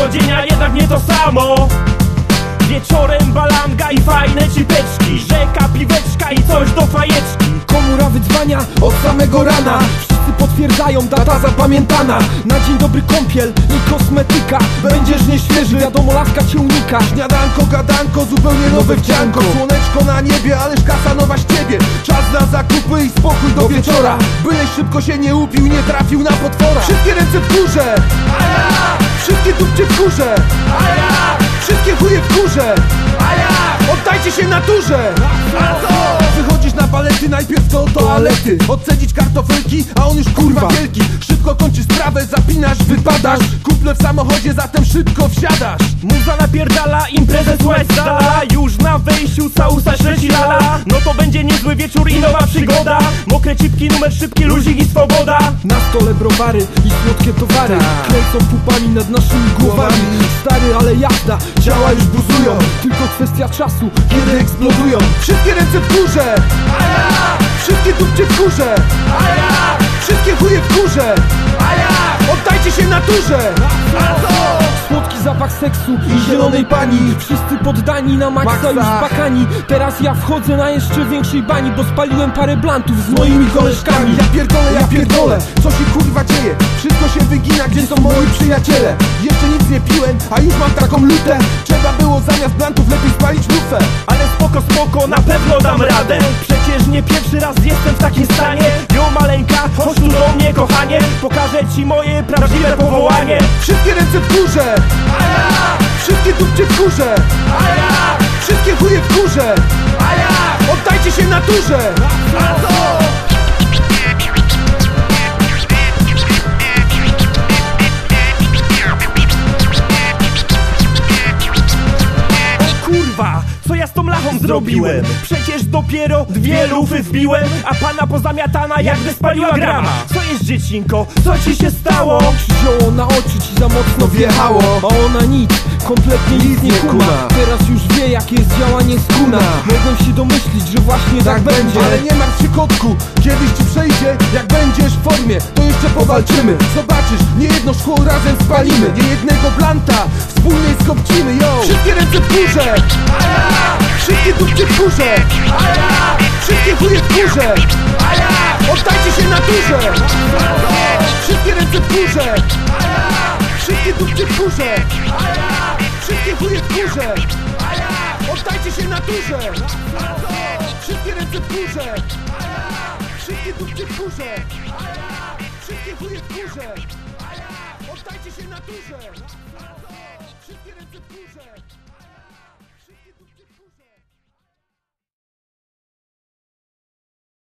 Powodzenia jednak nie to samo. Wieczorem balanga i fajne cipeczki. Rzeka, piweczka i coś do fajeczki. Komura wydzwania od samego rana. Wszyscy potwierdzają, data zapamiętana. Na dzień dobry kąpiel i kosmetyka. Będziesz nieświeży, wiadomo laska cię unika. Śniadanko, gadanko, zupełnie nowe wdzianko. Słoneczko na niebie, ależ kasa nowa z ciebie. Czas na zakupy i spokój do wieczora. Byle szybko się nie upił, nie trafił na potwora. Wszystkie ręce w górze! Ala! Wszystkie dupcie w górze A ja! Wszystkie chuje w górze A ja! Oddajcie się naturze A co? Wychodzisz na balety, najpierw do toalety Odcedzić kartofelki, a on już kurwa wielki Szybko kończy sprawę, zapinasz, wypadasz Kuple w samochodzie, zatem szybko wsiadasz. Muza napierdala, imprezę słuchać z dala. Już na wejściu sausa śledzi lala. No to będzie niezły wieczór i nowa przygoda. Mokre cipki, numer szybki, luzik i swoboda. Na stole browary i słodkie towary. Kręcą pupami nad naszymi głowami. Stary, ale jazda, ciała już buzują Tylko kwestia czasu, kiedy eksplodują. Wszystkie ręce w górze. A ja! Wszystkie dupcie w górze. A ja! Wszystkie chuje w górze. A ja! Oddajcie się naturze? Słodki zapach seksu i zielonej pani. Wszyscy poddani na maksa Maksa. już spakani. Teraz ja wchodzę na jeszcze większej bani Bo spaliłem parę blantów z moimi koleżkami. Ja pierdolę, ja pierdolę. Co się kurwa dzieje? Wszystko się wygina, gdzie są moi przyjaciele? Jeszcze nic nie piłem, a już mam taką lutę. Trzeba było zamiast blantów lepiej spalić lufę. Ale spoko, spoko, na pewno dam radę Przecież nie pierwszy raz jestem w takim stanie Jo maleńka, chodź tu do mnie kochanie Pokażę ci moje prawdziwe powołanie Wszystkie ręce w górze A ja! Wszystkie dupcie w górze A ja! Wszystkie chuje w górze A ja! Oddajcie się naturze A co? Co ja z tą lachą zrobiłem? Przecież dopiero dwie lufy wbiłem A pana pozamiatana jakby spaliła grama Co jest dziecinko? Co ci się stało? Wzięło na oczy ci za mocno wjechało A ona nic, kompletnie nic nie kuma. Teraz już wie jakie jest działanie skuna. Mogłem się domyślić, że właśnie tak będzie. Ale nie martw się kotku, kiedyś ci przejdzie Jak będziesz w formie, to jeszcze powalczymy. Zobaczysz, nie jedno szkło razem spalimy. Nie jednego blanta, wspólnie skopcimy, yo. Wszystkie ręce w górze. A ja! Wszystkie dupcie w górze. A ja! Wszystkie chuje w górze. A ja! Oddajcie się naturze. Wszystkie ręce w górze! A ja! Wszystkie chuje w ja! Oddajcie się naturze Wszystkie ręce w ja! Wszystkie dupcie w ja! Wszystkie chuje w ja! Oddajcie się naturze Wszystkie ręce w górze